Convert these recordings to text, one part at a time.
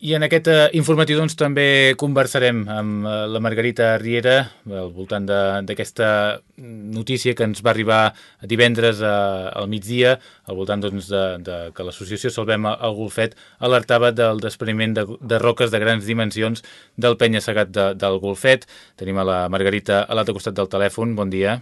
I en aquest uh, informatiu doncs, també conversarem amb uh, la Margarita Riera al voltant d'aquesta notícia que ens va arribar divendres uh, al migdia, al voltant doncs, de, de que l'associació Salvem el Golfet alertava del despreniment de, de roques de grans dimensions del penya segat de, del Golfet. Tenim a la Margarita a l'altre costat del telèfon. Bon dia.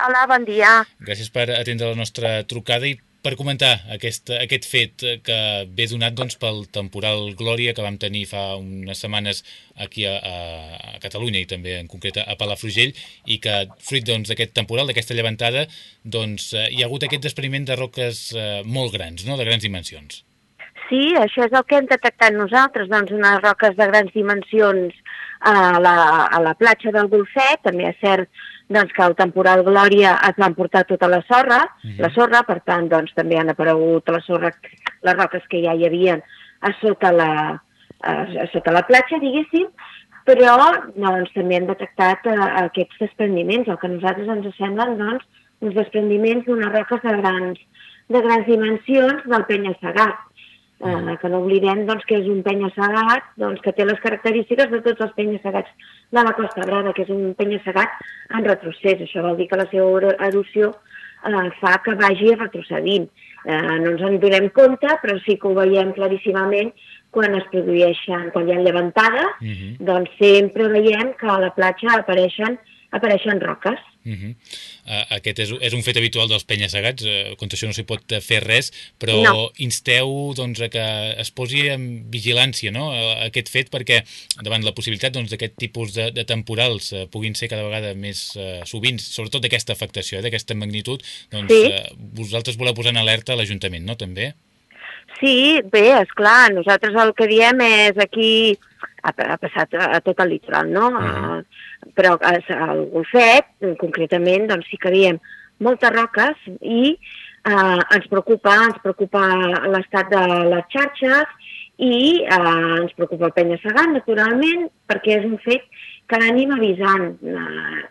Hola, bon dia. Gràcies per atendre la nostra trucada i per comentar aquest, aquest fet que ve donat doncs, pel temporal Glòria que vam tenir fa unes setmanes aquí a, a Catalunya i també en concret a Palafrugell i que fruit doncs, d'aquest doncs, temporal, d'aquesta llevantada, doncs, eh, hi ha hagut aquest despreniment de roques eh, molt grans, no? de grans dimensions. Sí, això és el que hem detectat nosaltres, doncs unes roques de grans dimensions a la, a la platja del Golfet, també és cert doncs, que el temporal Glòria es van portar tota la sorra, mhm. -huh. la sorra, per tant, doncs, també han aparegut la sorra, les roques que ja hi havia a sota la, a, a sota la platja, diguéssim, però doncs, també hem detectat uh, aquests desprendiments, el que a nosaltres ens semblen doncs, uns desprendiments d'unes roques de grans, de grans dimensions del penya-segat eh, que no oblidem doncs, que és un penya-segat doncs, que té les característiques de tots els penya-segats de la Costa Brava, que és un penya-segat en retrocés. Això vol dir que la seva erosió eh, fa que vagi retrocedint. Eh, no ens en donem compte, però sí que ho veiem claríssimament quan es produeixen, quan hi ha llevantades, uh mhm. -huh. doncs sempre veiem que a la platja apareixen apareixen roques. Uh -huh. uh, aquest és, és un fet habitual dels penya-segats, uh, contra això no s'hi pot fer res, però no. insteu doncs, a que es posi en vigilància no? aquest fet perquè davant la possibilitat doncs, d'aquest doncs, tipus de, de temporals uh, puguin ser cada vegada més uh, sovint, sobretot d'aquesta afectació, eh, d'aquesta magnitud, doncs sí. uh, vosaltres voleu posar en alerta a l'Ajuntament, no?, també? Sí, bé, és clar, nosaltres el que diem és aquí ha, ha passat a, a tot el litoral, no? Uh -huh. uh, però al Golfet, concretament, doncs sí que diem moltes roques i uh, ens preocupa, ens preocupa l'estat de les xarxes i uh, ens preocupa el penya-segat, naturalment, perquè és un fet que l'anim avisant. Uh,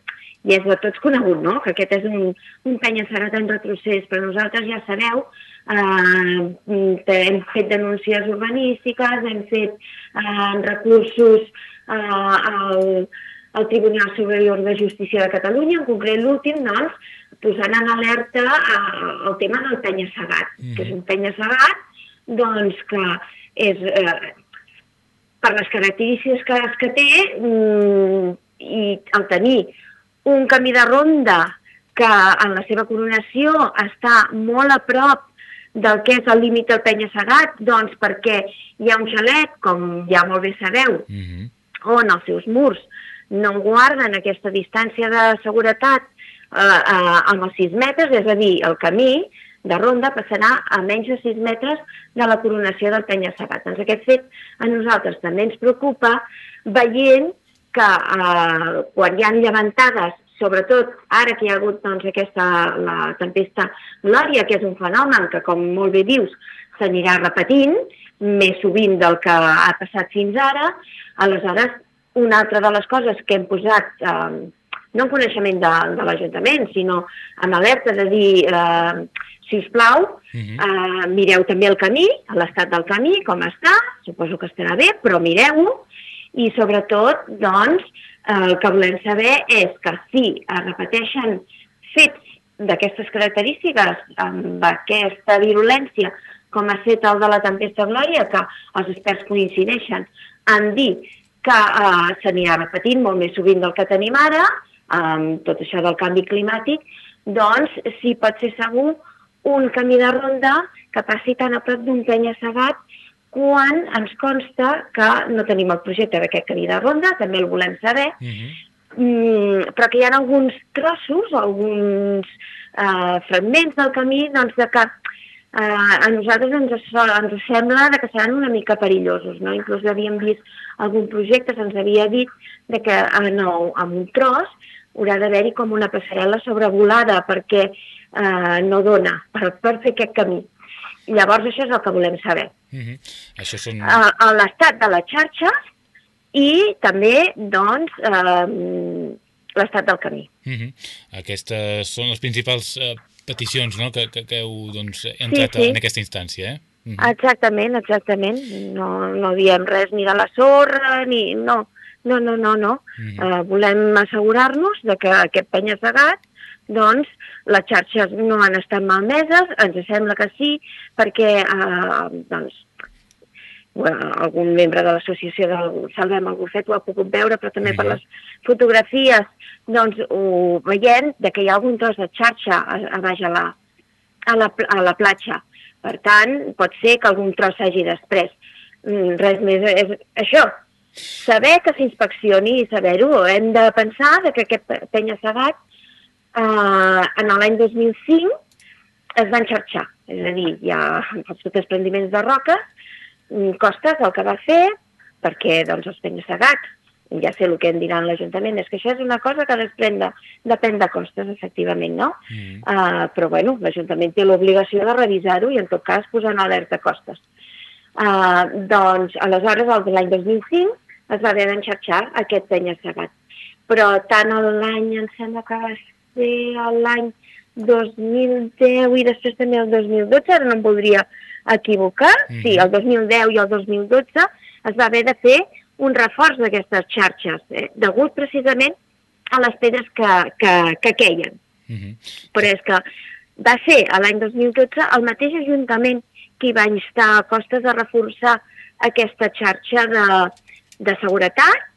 i és de tots conegut, no?, que aquest és un, un penya-segat en retrocés, però nosaltres ja sabeu eh, hem fet denúncies urbanístiques, hem fet eh, recursos eh, al, al Tribunal Superior de Justícia de Catalunya, en concret l'últim, doncs, posant en alerta eh, el tema del penya-segat, mm. que és un penya-segat doncs, que és, eh, per les característiques que, que té mm, i el tenir un camí de ronda que en la seva coronació està molt a prop del que és el límit del penya-segat? Doncs perquè hi ha un xalet, com ja molt bé sabeu, uh mhm. -huh. on els seus murs no guarden aquesta distància de seguretat eh, eh, amb els 6 metres, és a dir, el camí de ronda passarà a menys de 6 metres de la coronació del penya-segat. Doncs aquest fet a nosaltres també ens preocupa veient que eh, quan hi ha llevantades sobretot ara que hi ha hagut doncs, aquesta, la tempesta Glòria, que és un fenomen que, com molt bé dius, s'anirà repetint més sovint del que ha passat fins ara. Aleshores, una altra de les coses que hem posat, eh, no en coneixement de, de l'Ajuntament, sinó amb alerta de dir, eh, si us plau, uh mhm. -huh. eh, mireu també el camí, l'estat del camí, com està, suposo que estarà bé, però mireu-ho, i sobretot, doncs, el que volem saber és que si es repeteixen fets d'aquestes característiques, amb aquesta virulència, com ha fet el de la tempesta Glòria, que els experts coincideixen en dir que eh, s'anirà repetint molt més sovint del que tenim ara, amb tot això del canvi climàtic, doncs sí pot ser segur un camí de ronda que passi tan a prop d'un penya-segat quan ens consta que no tenim el projecte d'aquest camí de ronda, també el volem saber, uh mhm. -huh. mm, però que hi ha alguns trossos, alguns eh, fragments del camí doncs, de que eh, a nosaltres ens, ens sembla que seran una mica perillosos. No? Inclús havíem vist algun projecte, se'ns havia dit de que en, el, en un tros haurà d'haver-hi com una passarel·la sobrevolada perquè eh, no dona per, per fer aquest camí. Llavors això és el que volem saber. Uh mhm. -huh. Això són... Uh, l'estat de la xarxa i també, doncs, uh, l'estat del camí. Uh mhm. -huh. Aquestes són les principals uh, peticions no? que, que, que heu doncs, entrat sí, sí. en aquesta instància, eh? Mm -hmm. Exactament, exactament. No, no diem res ni de la sorra, ni... No, no, no, no. no. Mm -hmm. uh, volem assegurar-nos de que aquest penya-segat doncs les xarxes no han estat malmeses, ens sembla que sí, perquè eh, doncs, bueno, algun membre de l'associació del Salvem el Bufet ho ha pogut veure, però també per les fotografies doncs ho veiem de que hi ha algun tros de xarxa a, a baix a la, a la, a la platja. Per tant, pot ser que algun tros s'hagi després. Mm, res més, és això, saber que s'inspeccioni i saber-ho. Hem de pensar de que aquest penya-segat eh, en l'any 2005 es van xarxar, és a dir, ha els desprendiments de roca, mm, Costes el que va fer, perquè doncs, els penya-segats, ja sé el que em diran l'Ajuntament, és que això és una cosa que després de, depèn de costes, efectivament, no? Mm. Uh, però, bueno, l'Ajuntament té l'obligació de revisar-ho i, en tot cas, posar en alerta costes. Uh, doncs, aleshores, l'any 2005, es va haver d'enxarxar aquest penya-segat. Però tant l'any, em sembla que va ser l'any 2010 i després també el 2012, ara no em voldria equivocar, mm -hmm. sí, el 2010 i el 2012 es va haver de fer un reforç d'aquestes xarxes, eh, degut precisament a les pedres que, que, que queien. Mm -hmm. Però és que va ser l'any 2012 el mateix Ajuntament qui va instar a Costes a reforçar aquesta xarxa de, de seguretat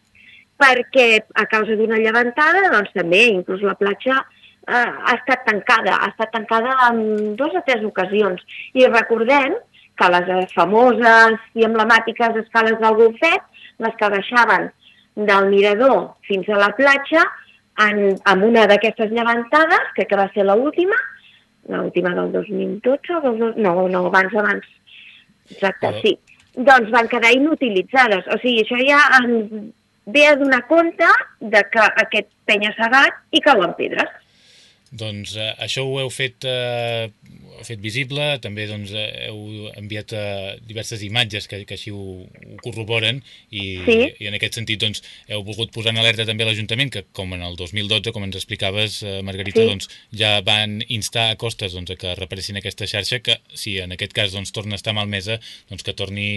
perquè a causa d'una llevantada, doncs també, inclús la platja eh, ha estat tancada, ha estat tancada en dues o tres ocasions. I recordem que les famoses i emblemàtiques escales del Golfet, les que baixaven del mirador fins a la platja, en, en una d'aquestes llevantades, que, que va ser l'última, l'última del 2012, o del, no, no, abans, abans, exacte, sí, doncs van quedar inutilitzades. O sigui, això ja ens ve a donar compte de que aquest penya-segat hi cauen pedres. Doncs eh, això ho heu fet eh, fet visible, també doncs, eh, heu enviat uh, diverses imatges que, que així ho, ho corroboren i, sí. i en aquest sentit doncs, heu volgut posar en alerta també l'Ajuntament que com en el 2012, com ens explicaves uh, Margarita, sí. doncs, ja van instar a costes doncs, que reparessin aquesta xarxa que si en aquest cas doncs, torna a estar malmesa doncs, que torni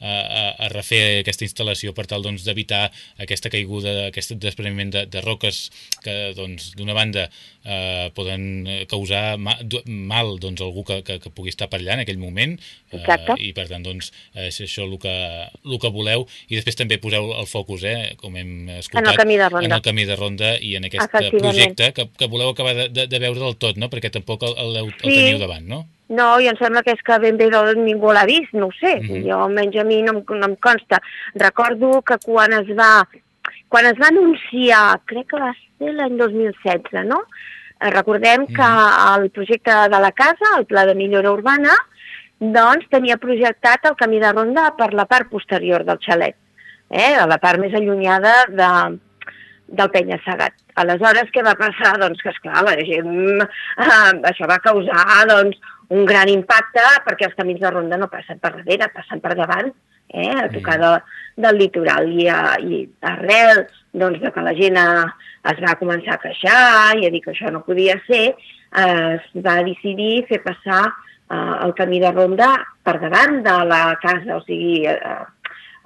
a, a, a refer aquesta instal·lació per tal doncs, d'evitar doncs, aquesta caiguda, aquest despreniment de, de roques que doncs, d'una banda eh, poden causar ma, mal doncs, algú que, que, que pugui estar per allà en aquell moment eh, i per tant doncs, és això el que, el que voleu i després també poseu el focus, eh, com hem escoltat, en el camí de ronda, en el camí de ronda i en aquest projecte que, que voleu acabar de, de, de veure del tot, no? perquè tampoc el, el, el sí. teniu davant, no? No, i em sembla que és que ben bé ningú l'ha vist, no ho sé. Mm -hmm. Jo, almenys a mi no, no em consta. Recordo que quan es va quan es va anunciar, crec que va ser l'any 2016, no? Eh, recordem mm. que el projecte de la casa, el pla de millora urbana, doncs tenia projectat el camí de ronda per la part posterior del xalet, eh? a la part més allunyada de, del penya-segat. Aleshores, què va passar? Doncs que, esclar, la gent, eh, això va causar doncs, un gran impacte perquè els camins de ronda no passen per darrere, passen per davant, eh, a tocar de, del litoral. I, a, i arrel doncs, de que la gent es va començar a queixar i a dir que això no podia ser, eh, es va decidir fer passar eh, el camí de ronda per davant de la casa, o sigui, eh,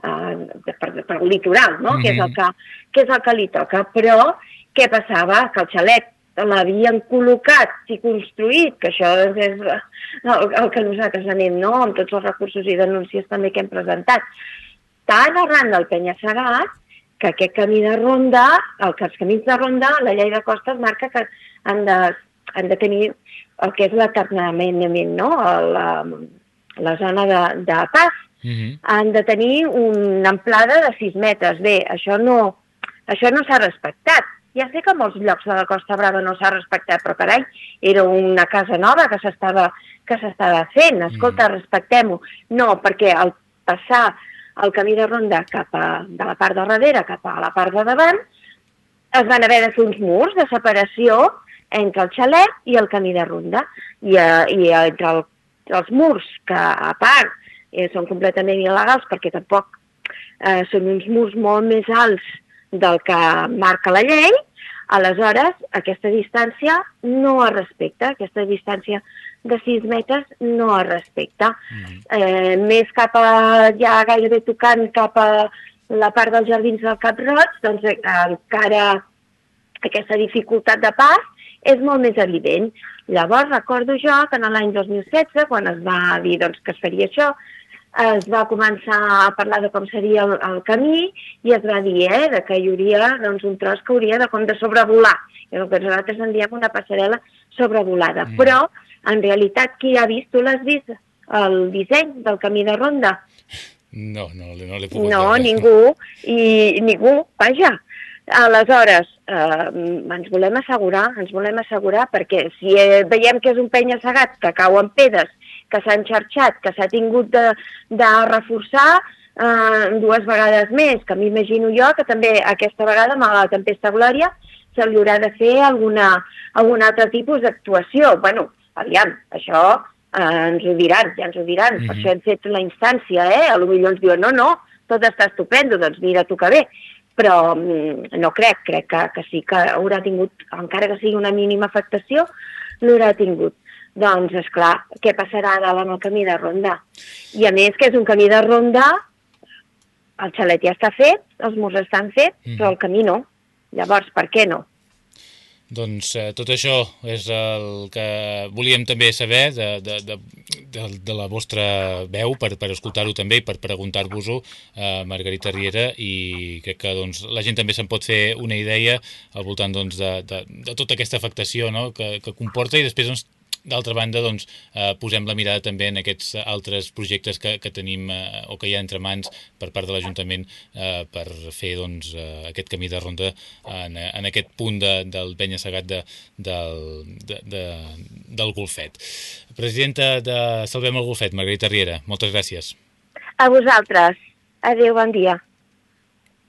eh, per, per el litoral, no? Mm -hmm. que, és el que, que és el que li toca. Però què passava? Que el xalet l'havien col·locat i construït, que això és el, el que nosaltres anem, no?, amb tots els recursos i denúncies també que hem presentat. Tan arran del penya-segat que aquest camí de ronda, el que els camins de ronda, la llei de costes marca que han de, han de tenir el que és l'aternament, no? La, la zona de, de pas. Uh mhm. -huh. Han de tenir una amplada de 6 metres. Bé, això no, això no s'ha respectat. Ja sé que molts llocs de la Costa Brava no s'ha respectat, però carai, era una casa nova que s'estava que s'estava fent. Escolta, mm. respectem-ho. No, perquè al passar el camí de ronda cap a, de la part de darrere cap a la part de davant, es van haver de fer uns murs de separació entre el xalet i el camí de ronda. I, eh, i entre el, els murs, que a part eh, són completament il·legals perquè tampoc eh, són uns murs molt més alts del que marca la llei, Aleshores, aquesta distància no es respecta, aquesta distància de 6 metres no es respecta. Mm. Eh, més cap a, ja gairebé tocant cap a la part dels jardins del Cap Roig, doncs eh, encara aquesta dificultat de pas és molt més evident. Llavors, recordo jo que en l'any 2016, quan es va dir doncs, que es faria això, es va començar a parlar de com seria el, el camí i es va dir eh, de que hi hauria doncs, un tros que hauria de, com de sobrevolar, és el que nosaltres en diem una passarel·la sobrevolada. Mm. Però, en realitat, qui ha vist? Tu l'has vist? El disseny del camí de ronda? No, no, no l'he pogut No, veure. ningú, i ningú, vaja. Aleshores, eh, ens volem assegurar, ens volem assegurar, perquè si eh, veiem que és un penya segat que cau en pedes, que s'ha enxarxat, que s'ha tingut de, de reforçar eh, dues vegades més, que m'imagino jo que també aquesta vegada, amb la tempesta Glòria, se li haurà de fer alguna, algun altre tipus d'actuació. bueno, aviam, això eh, ens ho diran, ja ens ho diran, mm -hmm. per mhm. això hem fet la instància, eh? A lo millor ens diuen, no, no, tot està estupendo, doncs mira tu que bé, però mm, no crec, crec que, que sí que haurà tingut, encara que sigui una mínima afectació, l'haurà tingut. Doncs, és clar, què passarà ara amb el camí de ronda? I a més que és un camí de ronda, el xalet ja està fet, els murs estan fets, mm. però el camí no. Llavors, per què no? Doncs eh, tot això és el que volíem també saber de, de, de, de, de la vostra veu per, per escoltar-ho també i per preguntar-vos-ho, eh, Margarita Riera, i crec que doncs, la gent també se'n pot fer una idea al voltant doncs, de, de, de tota aquesta afectació no? que, que comporta i després doncs, D'altra banda, doncs, eh, posem la mirada també en aquests altres projectes que, que tenim eh, o que hi ha entre mans per part de l'Ajuntament eh, per fer doncs, eh, aquest camí de ronda en, en aquest punt de, del penya segat de, del, de, de, del Golfet. Presidenta de Salvem el Golfet, Margarita Riera, moltes gràcies. A vosaltres. Adéu, bon dia.